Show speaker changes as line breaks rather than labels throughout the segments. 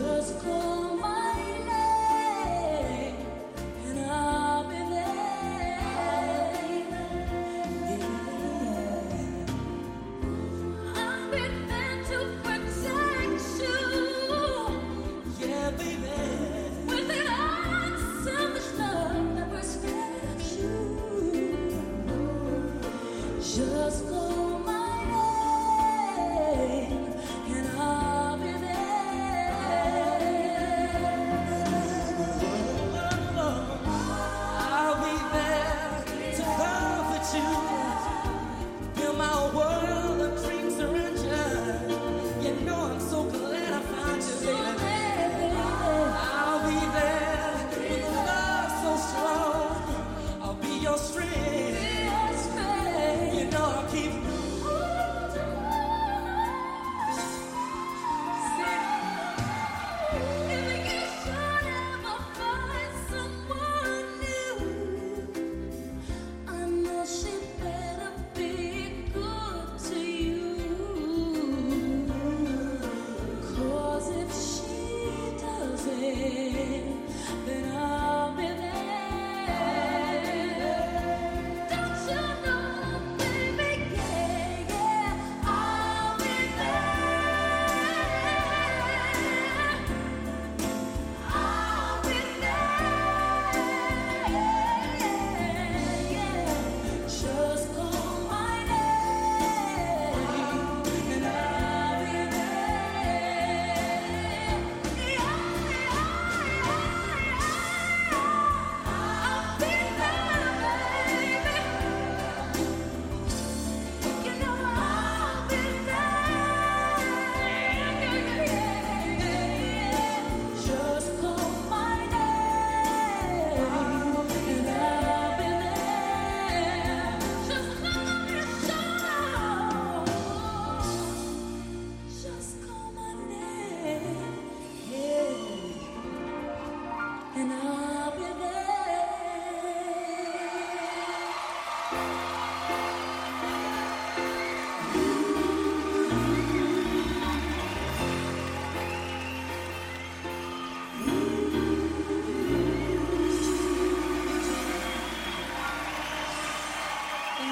just close. day.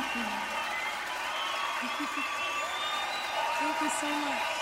Thank you. Thank you so much.